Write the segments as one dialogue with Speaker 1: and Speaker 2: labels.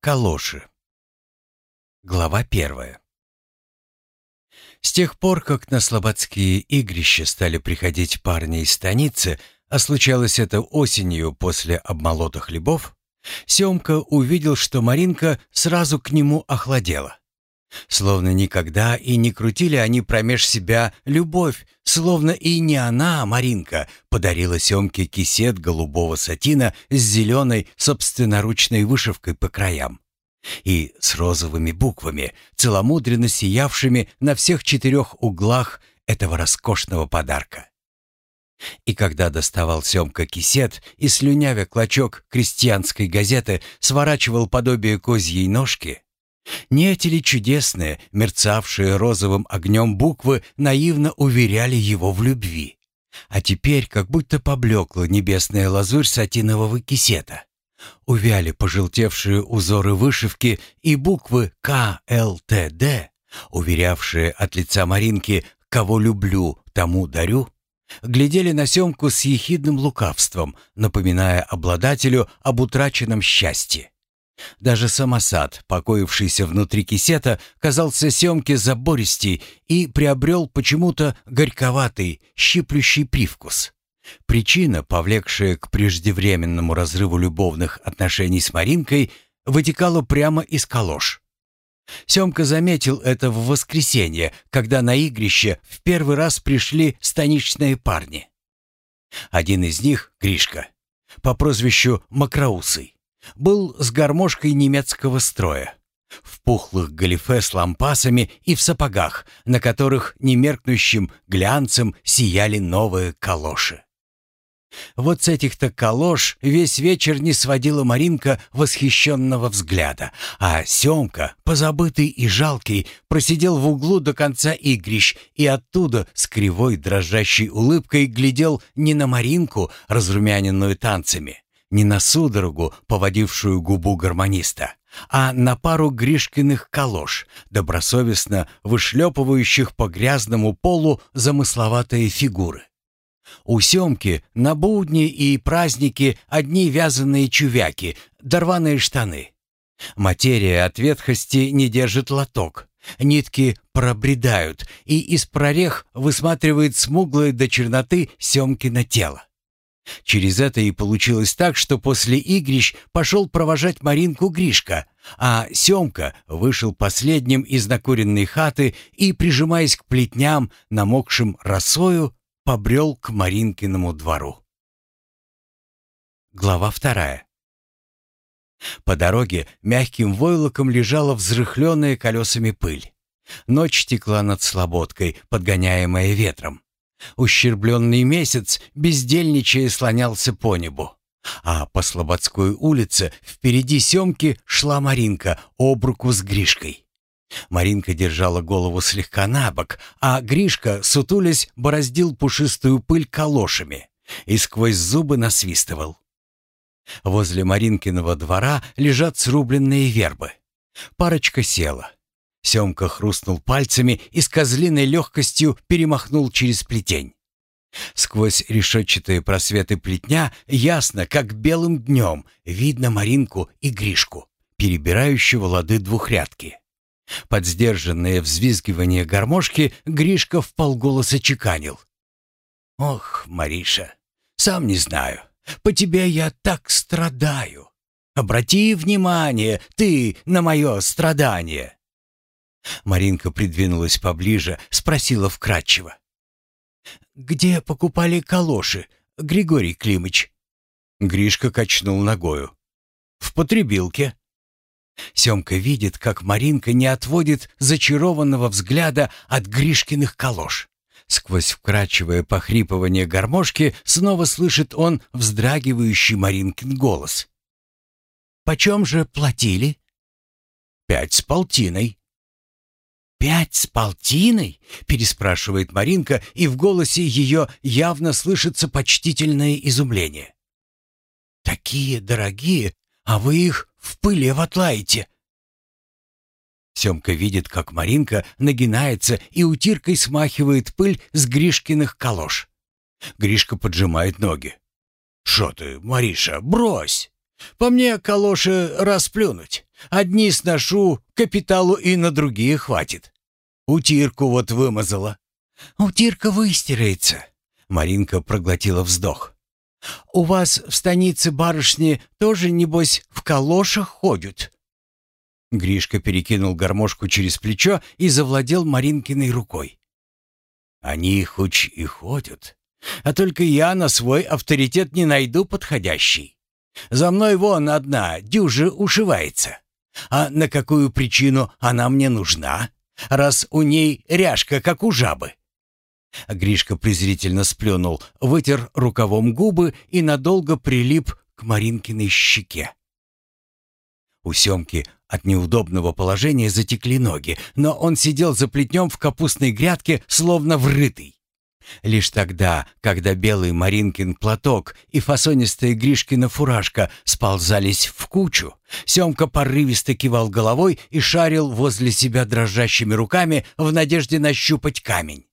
Speaker 1: Калоши. Глава первая. С тех пор, как на слободские игрища стали приходить парни из станицы, а случалось это осенью после обмолота хлебов, Семка увидел, что Маринка сразу к нему охладела. Словно никогда и не крутили они промеж себя любовь, словно и не она, а Маринка, подарила Семке кисет голубого сатина с зеленой собственноручной вышивкой по краям и с розовыми буквами, целомудренно сиявшими на всех четырех углах этого роскошного подарка. И когда доставал Семка кисет и, слюнявя клочок крестьянской газеты, сворачивал подобие козьей ножки, не эти ли чудесные, мерцавшие розовым огнем буквы наивно уверяли его в любви? А теперь как будто поблекла небесная лазурь сатинового кисета. Увяли пожелтевшие узоры вышивки и буквы К, Л, Т, Д, уверявшие от лица Маринки «Кого люблю, тому дарю», глядели на Семку с ехидным лукавством, напоминая обладателю об утраченном счастье. Даже самосад, покоившийся внутри кисета, казался Семке забористей и приобрел почему-то горьковатый, щиплющий привкус. Причина, повлекшая к преждевременному разрыву любовных отношений с Маринкой, вытекала прямо из калош. Семка заметил это в воскресенье, когда на игрище в первый раз пришли станичные парни. Один из них, Гришка, по прозвищу Макроусый, был с гармошкой немецкого строя, в пухлых галифе с лампасами и в сапогах, на которых немеркнущим глянцем сияли новые калоши. Вот с этих-то калош весь вечер не сводила Маринка восхищенного взгляда, а Семка, позабытый и жалкий, просидел в углу до конца игрищ и оттуда с кривой дрожащей улыбкой глядел не на Маринку, разрумяненную танцами, не на судорогу, поводившую губу гармониста, а на пару Гришкиных калош, добросовестно вышлепывающих по грязному полу замысловатые фигуры. У Семки на будни и праздники одни вязаные чувяки, дорваные штаны. Материя от ветхости не держит лоток. Нитки пробредают, и из прорех высматривает смуглое до черноты Семкино тело. Через это и получилось так, что после игрищ пошел провожать Маринку Гришка, а Семка вышел последним из накуренной хаты и, прижимаясь к плетням, намокшим росою, побрел к Маринкиному двору. Глава вторая. По дороге мягким войлоком лежала взрыхленная колесами пыль. Ночь текла над слободкой, подгоняемая ветром. Ущербленный месяц, бездельничая, слонялся по небу. А по Слободской улице впереди Семки шла Маринка об руку с Гришкой. Маринка держала голову слегка на бок, а Гришка, сутулясь, бороздил пушистую пыль калошами и сквозь зубы насвистывал. Возле Маринкиного двора лежат срубленные вербы. Парочка села. Семка хрустнул пальцами и с козлиной легкостью перемахнул через плетень. Сквозь решетчатые просветы плетня ясно, как белым днем, видно Маринку и Гришку, перебирающего лады двухрядки. Под сдержанное взвизгивание гармошки Гришка вполголоса чеканил. «Ох, Мариша, сам не знаю, по тебе я так страдаю. Обрати внимание, ты, на мое страдание!» Маринка придвинулась поближе, спросила вкратчиво. «Где покупали калоши, Григорий Климыч?» Гришка качнул ногою. «В потребилке». Семка видит, как Маринка не отводит зачарованного взгляда от Гришкиных калош. Сквозь вкрадчивое похрипывание гармошки снова слышит он вздрагивающий Маринкин голос. «Почем же платили?» «Пять с полтиной». «Пять с полтиной?» — переспрашивает Маринка, и в голосе ее явно слышится почтительное изумление. «Такие дорогие, а вы их в пыли отлаете!» Семка видит, как Маринка нагинается и утиркой смахивает пыль с Гришкиных калош. Гришка поджимает ноги. «Шо ты, Мариша, брось! По мне калоши расплюнуть. Одни сношу, капиталу и на другие хватит. Утирку вот вымазала. Утирка выстирается. Маринка проглотила вздох. «У вас в станице барышни тоже, небось, в калошах ходят?» Гришка перекинул гармошку через плечо и завладел Маринкиной рукой. «Они хоть и ходят, а только я на свой авторитет не найду подходящий. За мной вон одна дюжа ушивается. А на какую причину она мне нужна, раз у ней ряжка, как у жабы?» Гришка презрительно сплюнул, вытер рукавом губы и надолго прилип к Маринкиной щеке. У Семки от неудобного положения затекли ноги, но он сидел за плетнем в капустной грядке, словно врытый. Лишь тогда, когда белый Маринкин платок и фасонистая Гришкина фуражка сползались в кучу, Семка порывисто кивал головой и шарил возле себя дрожащими руками в надежде нащупать камень.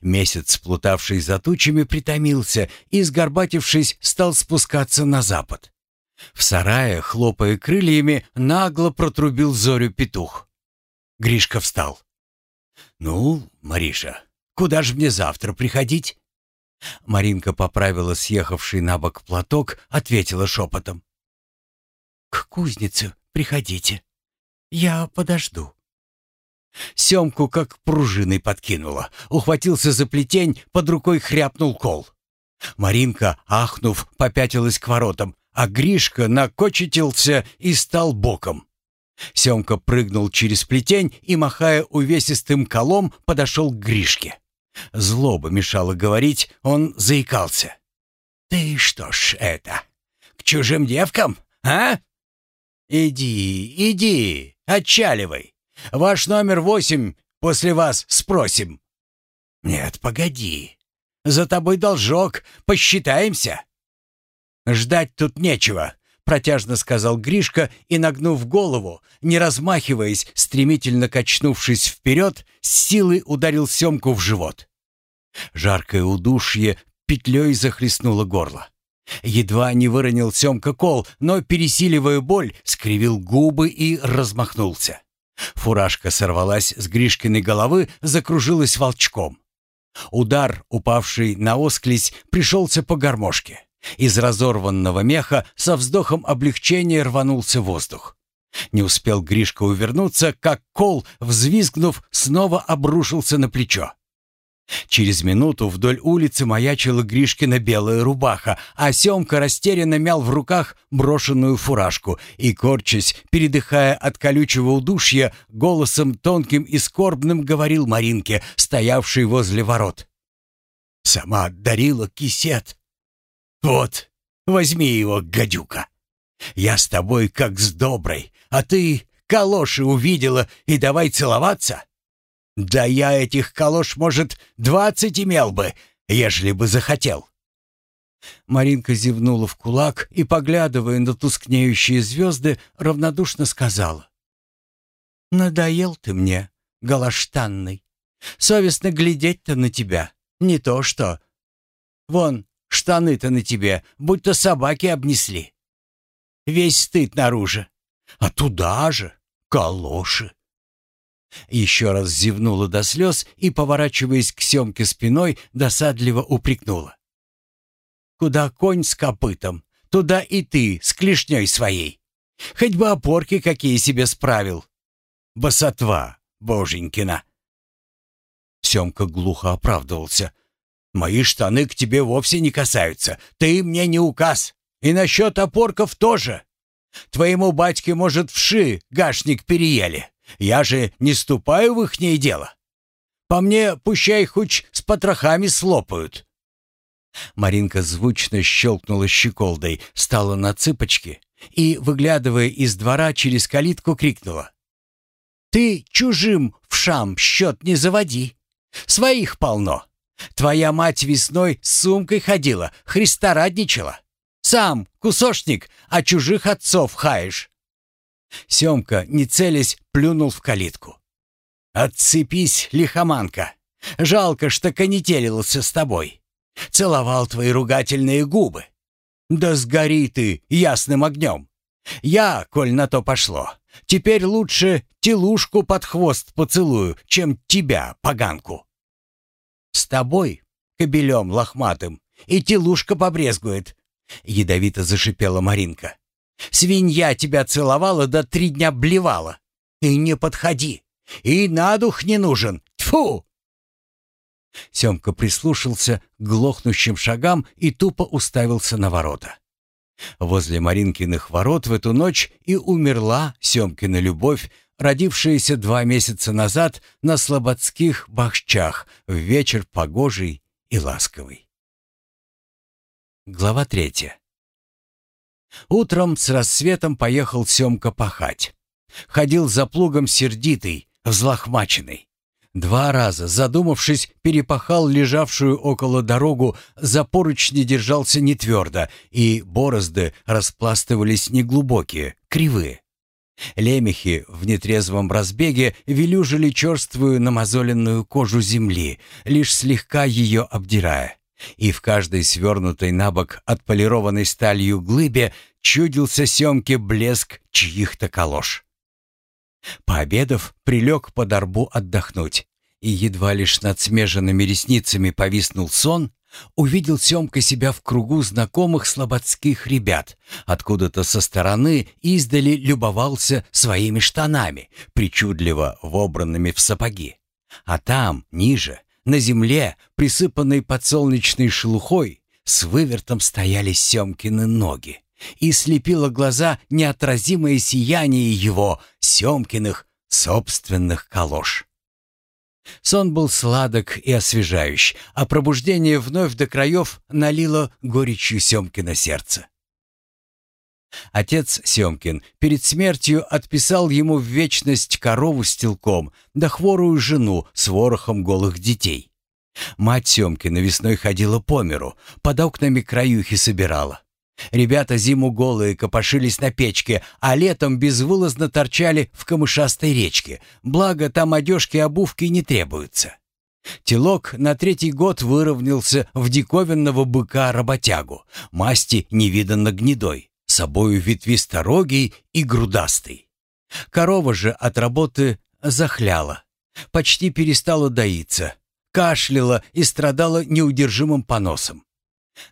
Speaker 1: Месяц, плутавший за тучами, притомился и, сгорбатившись, стал спускаться на запад. В сарае, хлопая крыльями, нагло протрубил зорю петух. Гришка встал. «Ну, Мариша, куда ж мне завтра приходить?» Маринка поправила съехавший на бок платок, ответила шепотом. «К кузнице приходите. Я подожду». Семку как пружиной подкинуло. Ухватился за плетень, под рукой хряпнул кол. Маринка, ахнув, попятилась к воротам, а Гришка накочетился и стал боком. Семка прыгнул через плетень и, махая увесистым колом, подошел к Гришке. Злоба мешала говорить, он заикался. «Ты что ж это, к чужим девкам, а? Иди, иди, отчаливай. Ваш номер восемь после вас спросим». «Нет, погоди. За тобой должок, посчитаемся». «Ждать тут нечего», — протяжно сказал Гришка и, нагнув голову, не размахиваясь, стремительно качнувшись вперед, с силой ударил Семку в живот. Жаркое удушье петлей захлестнуло горло. Едва не выронил Семка кол, но, пересиливая боль, скривил губы и размахнулся. Фуражка сорвалась с Гришкиной головы, закружилась волчком. Удар, упавший на осклись, пришелся по гармошке. Из разорванного меха со вздохом облегчения рванулся воздух. Не успел Гришка увернуться, как кол, взвизгнув, снова обрушился на плечо. Через минуту вдоль улицы маячила Гришкина белая рубаха, а Семка растерянно мял в руках брошенную фуражку и, корчась, передыхая от колючего удушья, голосом тонким и скорбным говорил Маринке, стоявшей возле ворот. «Сама дарила кисет. Вот, возьми его, гадюка. Я с тобой как с доброй, а ты калоши увидела и давай целоваться». Да я этих калош, может, двадцать имел бы, ежели бы захотел. Маринка зевнула в кулак и, поглядывая на тускнеющие звезды, равнодушно сказала. «Надоел ты мне, галаштанный. Совестно глядеть-то на тебя. Не то что. Вон, штаны-то на тебе, будто собаки обнесли. Весь стыд наружу. А туда же калоши. Еще раз зевнула до слез и, поворачиваясь к Семке спиной, досадливо упрекнула. «Куда конь с копытом, туда и ты с клешней своей. Хоть бы опорки какие себе справил. Босотва, боженькина!» Семка глухо оправдывался. «Мои штаны к тебе вовсе не касаются. Ты мне не указ. И насчет опорков тоже. Твоему батьке, может, вши гашник переели. Я же не ступаю в ихнее дело. По мне, пущай хоть с потрохами слопают». Маринка звучно щелкнула щеколдой, стала на цыпочки и, выглядывая из двора через калитку, крикнула. «Ты чужим в шам счет не заводи. Своих полно. Твоя мать весной с сумкой ходила, Христа радничала. Сам кусошник, а чужих отцов хаешь. Семка, не целясь, плюнул в калитку. «Отцепись, лихоманка! Жалко, что конетелился с тобой. Целовал твои ругательные губы. Да сгори ты ясным огнем! Я, коль на то пошло, теперь лучше телушку под хвост поцелую, чем тебя, поганку. С тобой, кобелем лохматым, и телушка побрезгует, — ядовито зашипела Маринка. «Свинья тебя целовала, да три дня блевала. И не подходи, и на дух не нужен. Тьфу!» Семка прислушался к глохнущим шагам и тупо уставился на ворота. Возле Маринкиных ворот в эту ночь и умерла Семкина любовь, родившаяся два месяца назад на слободских бахчах в вечер погожий и ласковый. Глава третья. Утром с рассветом поехал Семка пахать. Ходил за плугом сердитый, взлохмаченный. Два раза, задумавшись, перепахал лежавшую около дорогу, за поручни держался не твердо, и борозды распластывались неглубокие, кривые. Лемехи в нетрезвом разбеге велюжили черствую намазоленную кожу земли, лишь слегка ее обдирая и в каждой свернутой на бок отполированной сталью глыбе чудился Семке блеск чьих-то калош. Пообедав, прилег под арбу отдохнуть, и едва лишь над смеженными ресницами повиснул сон, увидел Семка себя в кругу знакомых слободских ребят, откуда-то со стороны издали любовался своими штанами, причудливо вобранными в сапоги. А там, ниже, на земле, присыпанной подсолнечной шелухой, с вывертом стояли Семкины ноги, и слепило глаза неотразимое сияние его, Семкиных, собственных калош. Сон был сладок и освежающий, а пробуждение вновь до краев налило горечью Семкина сердце. Отец Семкин перед смертью отписал ему в вечность корову с телком, да хворую жену с ворохом голых детей. Мать Семкина весной ходила по миру, под окнами краюхи собирала. Ребята зиму голые копошились на печке, а летом безвылазно торчали в камышастой речке, благо там одежки и обувки не требуются. Телок на третий год выровнялся в диковинного быка-работягу, масти невиданно гнедой собою ветвисторогий и грудастый. Корова же от работы захляла, почти перестала доиться, кашляла и страдала неудержимым поносом.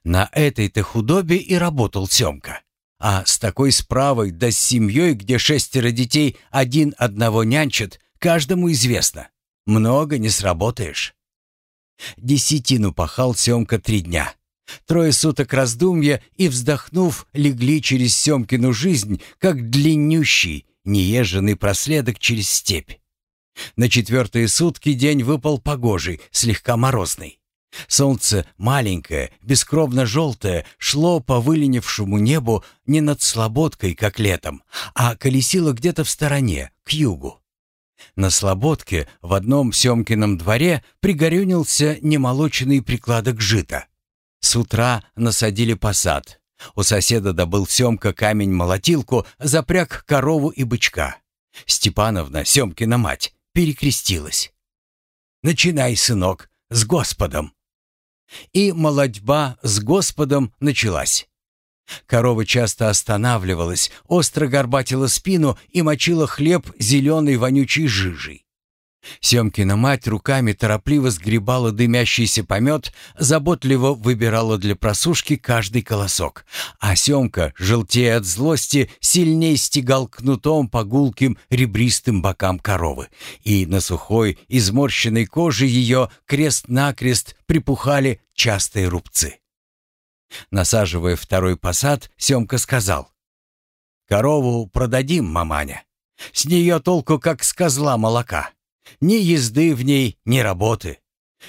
Speaker 1: На этой-то худобе и работал Семка. А с такой справой да с семьей, где шестеро детей один одного нянчат, каждому известно. Много не сработаешь. Десятину пахал Семка три дня. Трое суток раздумья и, вздохнув, легли через Семкину жизнь, как длиннющий, неезженный проследок через степь. На четвертые сутки день выпал погожий, слегка морозный. Солнце, маленькое, бескровно-желтое, шло по выленившему небу не над слободкой, как летом, а колесило где-то в стороне, к югу. На слободке в одном Семкином дворе пригорюнился немолоченный прикладок жита. С утра насадили посад. У соседа добыл Семка камень-молотилку, запряг корову и бычка. Степановна, Семкина мать, перекрестилась. «Начинай, сынок, с Господом!» И молодьба с Господом началась. Корова часто останавливалась, остро горбатила спину и мочила хлеб зеленой вонючей жижей. Семкина мать руками торопливо сгребала дымящийся помет, заботливо выбирала для просушки каждый колосок, а Семка, желтея от злости, сильней стегал кнутом по гулким ребристым бокам коровы, и на сухой, изморщенной коже ее крест-накрест припухали частые рубцы. Насаживая второй посад, Семка сказал, «Корову продадим, маманя. С нее толку, как с козла молока». Ни езды в ней, ни работы.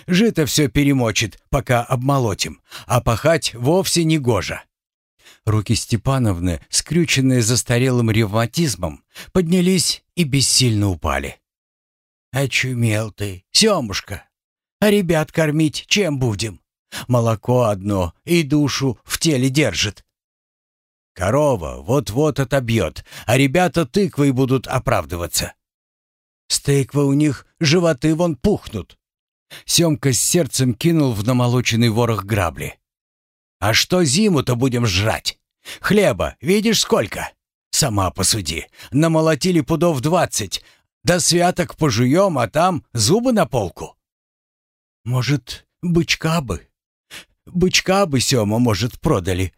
Speaker 1: Жито все перемочит, пока обмолотим, а пахать вовсе не гожа. Руки Степановны, скрюченные застарелым ревматизмом, поднялись и бессильно упали. «Очумел ты, Семушка! А ребят кормить чем будем? Молоко одно и душу в теле держит». «Корова вот-вот отобьет, а ребята тыквой будут оправдываться. С тыквы у них животы вон пухнут. Семка с сердцем кинул в намолоченный ворох грабли. «А что зиму-то будем жрать? Хлеба, видишь сколько? сама посуди. Намолотили пудов двадцать. До святок пожуем, а там зубы на полку. Может, бычка бы? Бычка бы, Сёма, может, продали.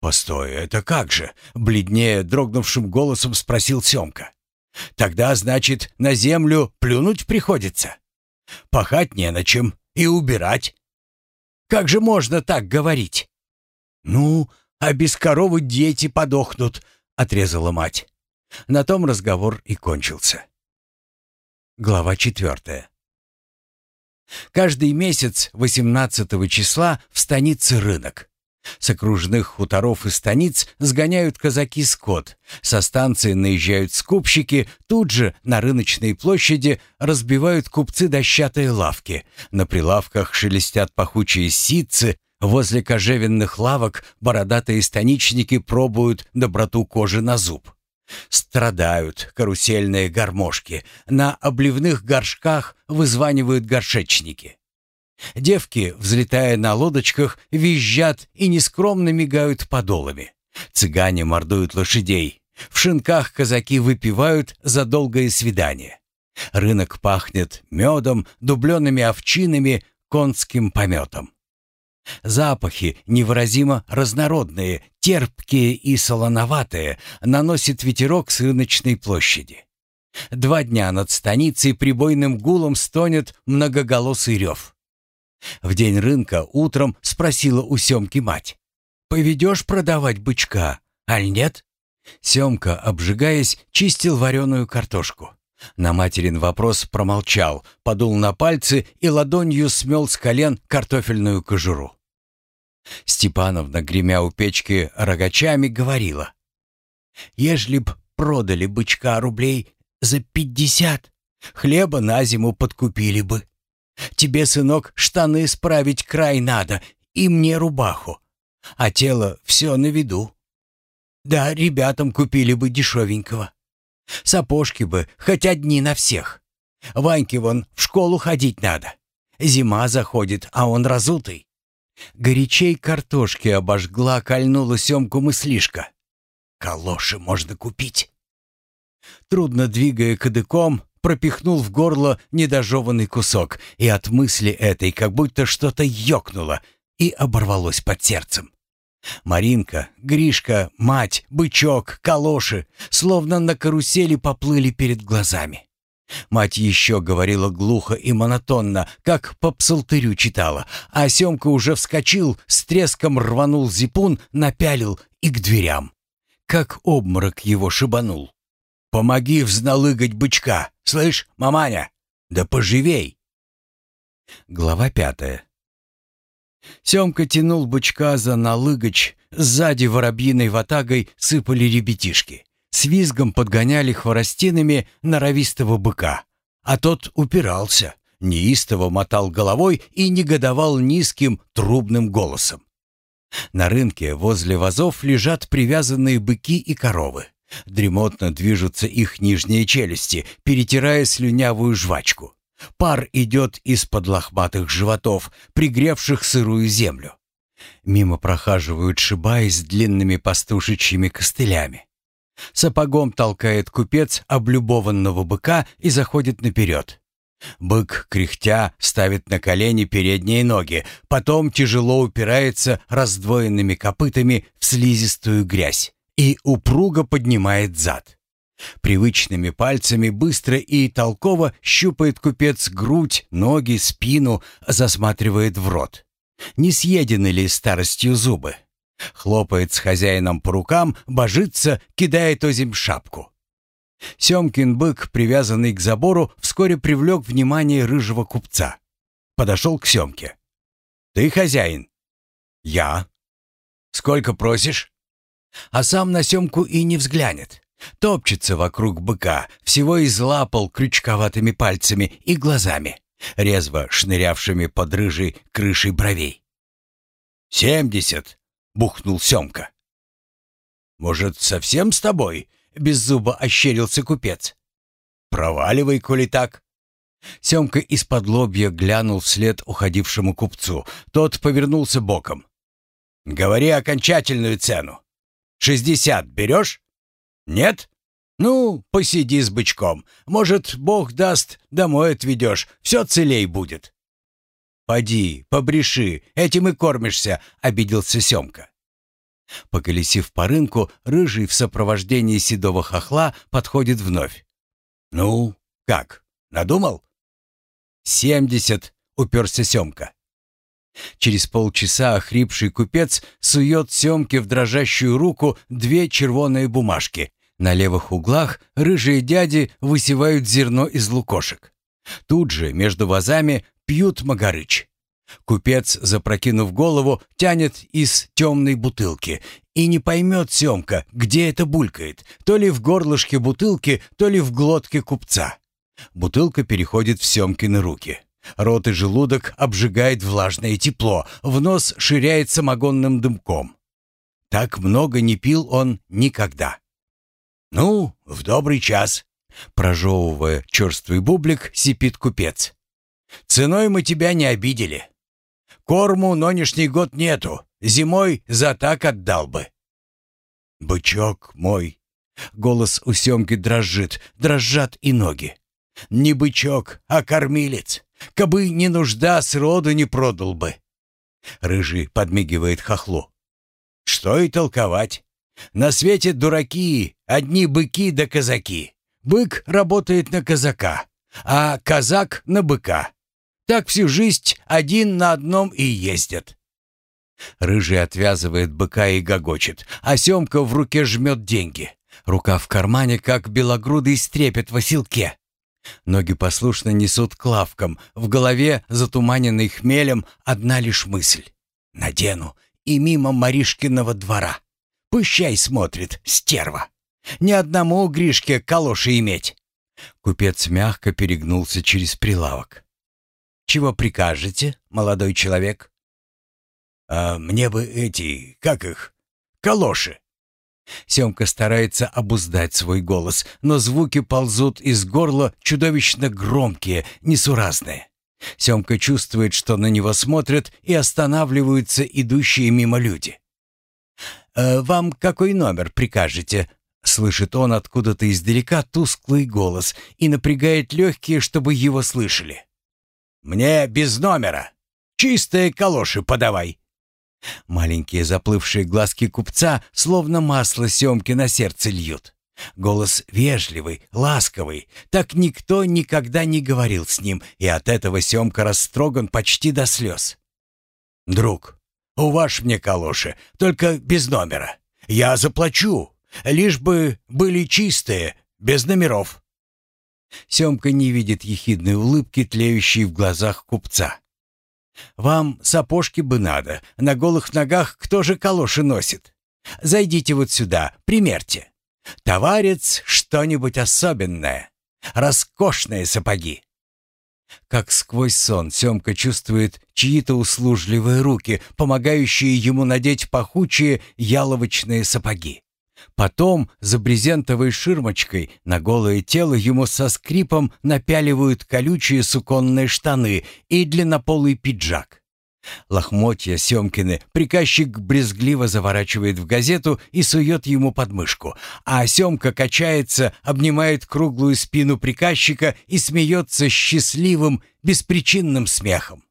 Speaker 1: «Постой, это как же?» — бледнее, дрогнувшим голосом спросил Сёмка. «Тогда, значит, на землю плюнуть приходится? Пахать не на чем и убирать? Как же можно так говорить?» «Ну, а без коровы дети подохнут», — отрезала мать. На том разговор и кончился. Глава четвертая. Каждый месяц 18 числа в станице рынок. С окружных хуторов и станиц сгоняют казаки скот. Со станции наезжают скупщики, тут же на рыночной площади разбивают купцы дощатые лавки. На прилавках шелестят пахучие ситцы, возле кожевенных лавок бородатые станичники пробуют доброту кожи на зуб. Страдают карусельные гармошки, на обливных горшках вызванивают горшечники. Девки, взлетая на лодочках, визжат и нескромно мигают подолами. Цыгане мордуют лошадей. В шинках казаки выпивают за долгое свидание. Рынок пахнет медом, дубленными овчинами, конским пометом. Запахи невыразимо разнородные, терпкие и солоноватые, наносит ветерок с рыночной площади. Два дня над станицей прибойным гулом стонет многоголосый рев. В день рынка утром спросила у Семки мать. «Поведешь продавать бычка, аль нет?» Семка, обжигаясь, чистил вареную картошку. На материн вопрос промолчал, подул на пальцы и ладонью смел с колен картофельную кожуру. Степановна, гремя у печки рогачами, говорила. «Ежели б продали бычка рублей за пятьдесят, хлеба на зиму подкупили бы. Тебе, сынок, штаны справить край надо, и мне рубаху. А тело все на виду. Да, ребятам купили бы дешевенького. Сапожки бы, хоть одни на всех. Ваньке вон в школу ходить надо. Зима заходит, а он разутый. Горячей картошки обожгла, кольнула Семку мыслишка. Калоши можно купить. Трудно двигая кадыком, пропихнул в горло недожеванный кусок, и от мысли этой как будто что-то ёкнуло и оборвалось под сердцем. Маринка, Гришка, мать, бычок, калоши словно на карусели поплыли перед глазами. Мать еще говорила глухо и монотонно, как по псалтырю читала, а Семка уже вскочил, с треском рванул зипун, напялил и к дверям. Как обморок его шибанул. «Помоги взналыгать бычка! Слышь, маманя? Да поживей!» Глава пятая. Семка тянул бычка за налыгач, сзади воробьиной ватагой сыпали ребятишки. С визгом подгоняли хворостинами норовистого быка. А тот упирался, неистово мотал головой и негодовал низким трубным голосом. На рынке возле вазов лежат привязанные быки и коровы. Дремотно движутся их нижние челюсти, перетирая слюнявую жвачку. Пар идет из-под лохматых животов, пригревших сырую землю. Мимо прохаживают шибаи с длинными пастушечьими костылями. Сапогом толкает купец облюбованного быка и заходит наперед. Бык, кряхтя, ставит на колени передние ноги, потом тяжело упирается раздвоенными копытами в слизистую грязь и упруго поднимает зад. Привычными пальцами быстро и толково щупает купец грудь, ноги, спину, засматривает в рот. Не съедены ли старостью зубы? Хлопает с хозяином по рукам, божится, кидает озимь шапку. Семкин бык, привязанный к забору, вскоре привлек внимание рыжего купца. Подошел к Семке. «Ты хозяин?» «Я». «Сколько просишь?» А сам на Семку и не взглянет. Топчется вокруг быка, всего излапал крючковатыми пальцами и глазами, резво шнырявшими под рыжей крышей бровей. «Семьдесят!» — бухнул Семка. «Может, совсем с тобой?» — беззубо ощерился купец. «Проваливай, коли так». Семка из-под лобья глянул вслед уходившему купцу. Тот повернулся боком. «Говори окончательную цену. Шестьдесят берешь?» Нет? Ну, посиди с бычком. Может, Бог даст, домой отведешь, все целей будет. «Поди, побреши, этим и кормишься», — обиделся Семка. Поколесив по рынку, рыжий в сопровождении седого хохла подходит вновь. «Ну, как, надумал?» «Семьдесят», — уперся Семка. Через полчаса охрипший купец сует Семке в дрожащую руку две червоные бумажки. На левых углах рыжие дяди высевают зерно из лукошек. Тут же, между вазами, пьют магарыч. Купец, запрокинув голову, тянет из темной бутылки. И не поймет Семка, где это булькает, то ли в горлышке бутылки, то ли в глотке купца. Бутылка переходит в Семкины руки. Рот и желудок обжигает влажное тепло, в нос ширяет самогонным дымком. Так много не пил он никогда. «Ну, в добрый час», — прожевывая черствый бублик, сипит купец. «Ценой мы тебя не обидели. Корму нынешний год нету, зимой за так отдал бы». «Бычок мой!» — голос у Семки дрожит, дрожат и ноги. «Не бычок, а кормилец. Кабы не нужда, сроду не продал бы. Рыжий подмигивает хохлу. Что и толковать. На свете дураки, одни быки да казаки. Бык работает на казака, а казак на быка. Так всю жизнь один на одном и ездят. Рыжий отвязывает быка и гогочет, а Семка в руке жмет деньги. Рука в кармане, как белогрудый стрепет в оселке. Ноги послушно несут к лавкам, в голове, затуманенный хмелем, одна лишь мысль. Надену и мимо Маришкиного двора. Пущай смотрит, стерва. Ни одному Гришке калоши иметь. Купец мягко перегнулся через прилавок. «Чего прикажете, молодой человек?» «А мне бы эти, как их, калоши». Семка старается обуздать свой голос, но звуки ползут из горла чудовищно громкие, несуразные. Семка чувствует, что на него смотрят и останавливаются идущие мимо люди. «Э, «Вам какой номер прикажете?» Слышит он откуда-то издалека тусклый голос и напрягает легкие, чтобы его слышали. «Мне без номера. Чистые калоши подавай». Маленькие заплывшие глазки купца словно масло Семки на сердце льют. Голос вежливый, ласковый. Так никто никогда не говорил с ним, и от этого Семка растроган почти до слез. «Друг, уваж мне калоши, только без номера. Я заплачу, лишь бы были чистые, без номеров». Семка не видит ехидной улыбки, тлеющей в глазах купца. Вам сапожки бы надо. На голых ногах кто же калоши носит? Зайдите вот сюда, примерьте. Товарец что-нибудь особенное. Роскошные сапоги. Как сквозь сон Семка чувствует чьи-то услужливые руки, помогающие ему надеть пахучие яловочные сапоги. Потом за брезентовой ширмочкой на голое тело ему со скрипом напяливают колючие суконные штаны и длиннополый пиджак. Лохмотья Семкины приказчик брезгливо заворачивает в газету и сует ему под мышку, а Семка качается, обнимает круглую спину приказчика и смеется счастливым, беспричинным смехом.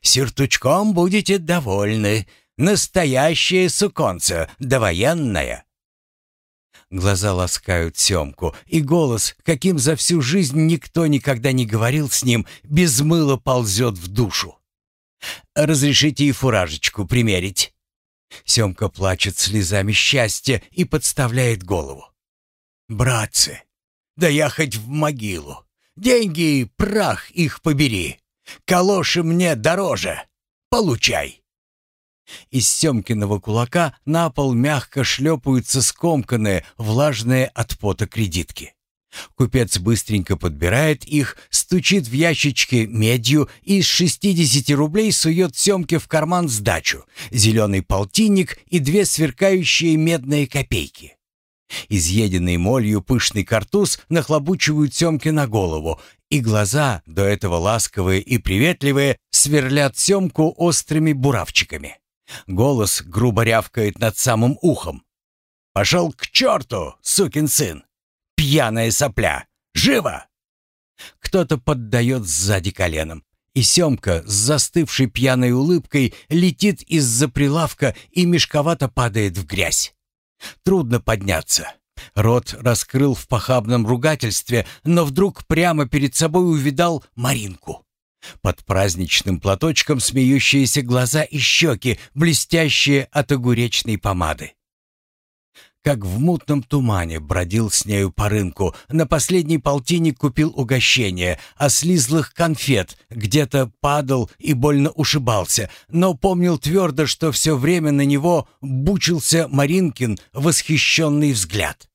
Speaker 1: «Сюртучком будете довольны», Настоящее суконце, довоенное. Глаза ласкают Семку, и голос, каким за всю жизнь никто никогда не говорил с ним, без мыла ползет в душу. «Разрешите и фуражечку примерить?» Семка плачет слезами счастья и подставляет голову. «Братцы, да я хоть в могилу. Деньги, прах их побери. Калоши мне дороже. Получай!» Из Семкиного кулака на пол мягко шлепаются скомканные, влажные от пота кредитки. Купец быстренько подбирает их, стучит в ящичке медью и из 60 рублей сует Семке в карман сдачу, зеленый полтинник и две сверкающие медные копейки. Изъеденный молью пышный картуз нахлобучивают Семке на голову, и глаза, до этого ласковые и приветливые, сверлят Семку острыми буравчиками. Голос грубо рявкает над самым ухом. Пошел к черту, сукин сын! Пьяная сопля! Живо!» Кто-то поддает сзади коленом, и Семка с застывшей пьяной улыбкой летит из-за прилавка и мешковато падает в грязь. Трудно подняться. Рот раскрыл в похабном ругательстве, но вдруг прямо перед собой увидал Маринку. Под праздничным платочком смеющиеся глаза и щеки, блестящие от огуречной помады. Как в мутном тумане бродил с нею по рынку, на последний полтинник купил угощение, а слизлых конфет где-то падал и больно ушибался, но помнил твердо, что все время на него бучился Маринкин восхищенный взгляд.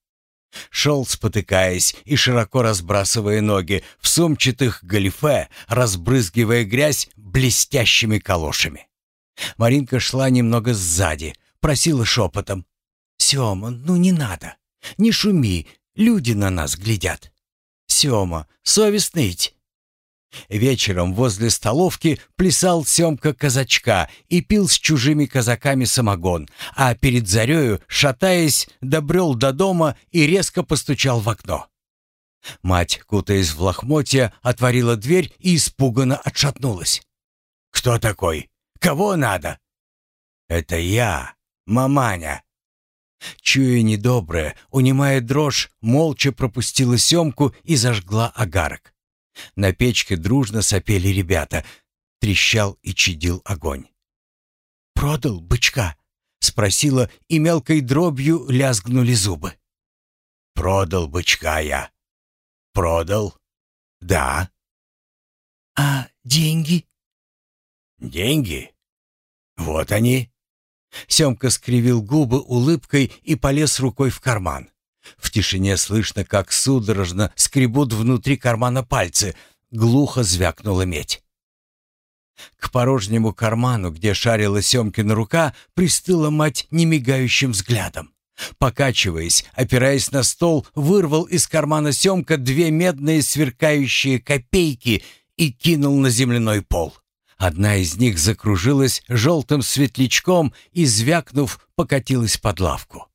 Speaker 1: Шел, спотыкаясь и широко разбрасывая ноги в сумчатых галифе, разбрызгивая грязь блестящими калошами. Маринка шла немного сзади, просила шепотом. «Сема, ну не надо. Не шуми, люди на нас глядят. Сема, совестно ведь?» Вечером возле столовки плясал Семка казачка и пил с чужими казаками самогон, а перед зарею, шатаясь, добрел до дома и резко постучал в окно. Мать, кутаясь в лохмотья, отворила дверь и испуганно отшатнулась. «Кто такой? Кого надо?» «Это я, маманя». Чуя недоброе, унимая дрожь, молча пропустила Семку и зажгла огарок. На печке дружно сопели ребята. Трещал и чадил огонь. «Продал бычка?» — спросила, и мелкой дробью лязгнули зубы. «Продал бычка я. Продал? Да». «А деньги?» «Деньги? Вот они». Семка скривил губы улыбкой и полез рукой в карман. В тишине слышно, как судорожно скребут внутри кармана пальцы. Глухо звякнула медь. К порожнему карману, где шарила Семкина рука, пристыла мать немигающим взглядом. Покачиваясь, опираясь на стол, вырвал из кармана Семка две медные сверкающие копейки и кинул на земляной пол. Одна из них закружилась желтым светлячком и, звякнув, покатилась под лавку.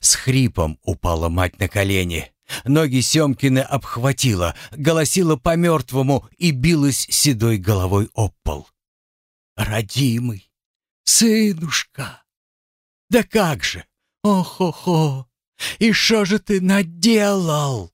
Speaker 1: С хрипом упала мать на колени. Ноги Семкины обхватила, голосила по-мертвому и билась седой головой об пол. «Родимый! Сынушка! Да как же! Ох-хо-хо! И что же ты наделал?»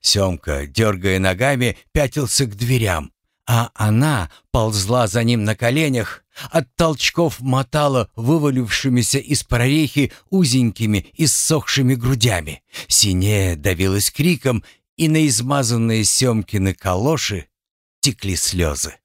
Speaker 1: Семка, дергая ногами, пятился к дверям, а она ползла за ним на коленях, от толчков мотала вывалившимися из прорехи узенькими и ссохшими грудями, синее давилась криком, и на измазанные Семкины калоши текли слезы.